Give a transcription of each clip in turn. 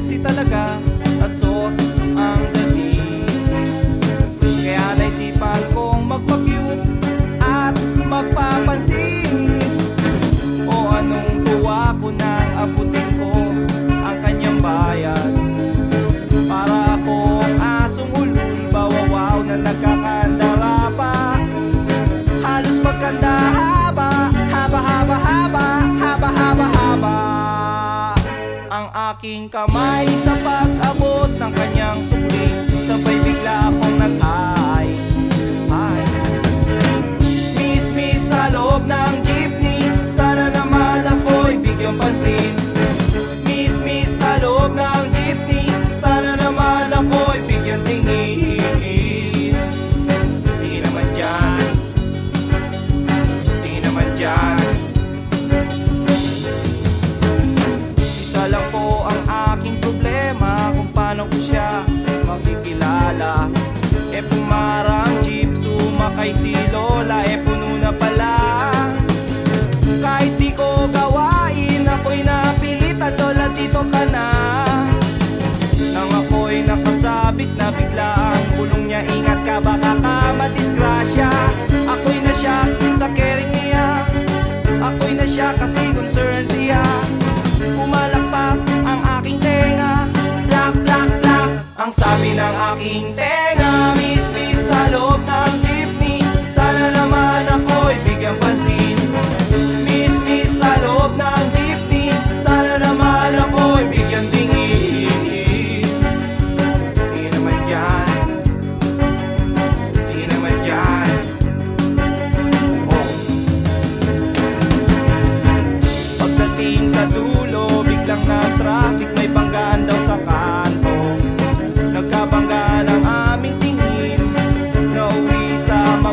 sexy talaga at sauce ang dating. Kaya naisipan kong magpa-cute at magpapansin. O anong tuwa ko nang abutin ko ang kanyang bayan Para akong asong ulul bawawaw na nagkakandara pa. Halos pagkandahan aking kamay Sa pag-abot sumakay si Lola E puno na pala. Kahit di ko gawain Ako'y napilitan Lola dito ka na. Nang ako'y nakasabit na bigla ang kulong niya. Ingat ka baka ka madisgrasya. Ako'y na siya sa caring niya. Ako'y na siya kasi concern siya. Pumalakpak ang aking tenga. Plak, plak, plak Ang sabi ng aking tenga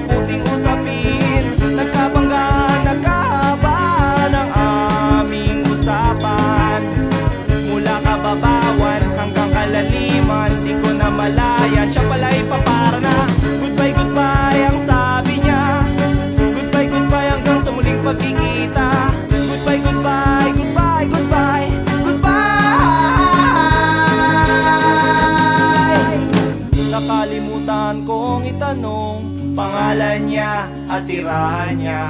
mabuting usapin Nagkabangga, nagkahaba ng aming usapan. Mula kababawan hanggang kalaliman Di ko na malayan, siya pala'y papara na Goodbye, goodbye ang sabi niya. Goodbye, goodbye hanggang sa muling pagkikita. Goodbye, goodbye, goodbye, goodbye. Nakalimutan kong itanong Pangalan niya at tirahan niya.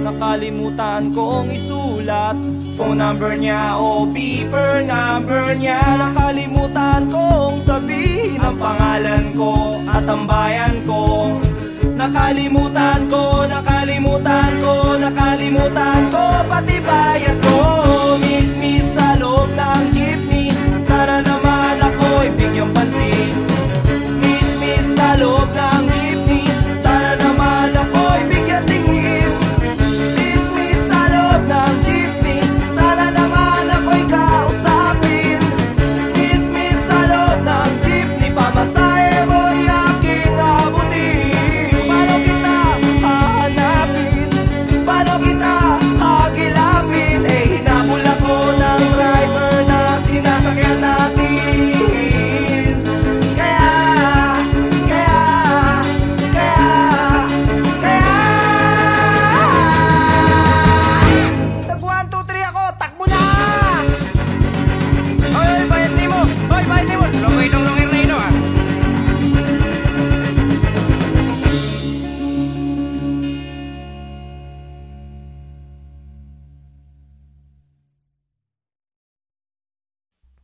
Nakalimutan kong isulat Phone number niya o beeper number niya. Nakalimutan kong sabihin ang pangalan ko at ang bayan ko. Nakalimutan ko, nakalimutan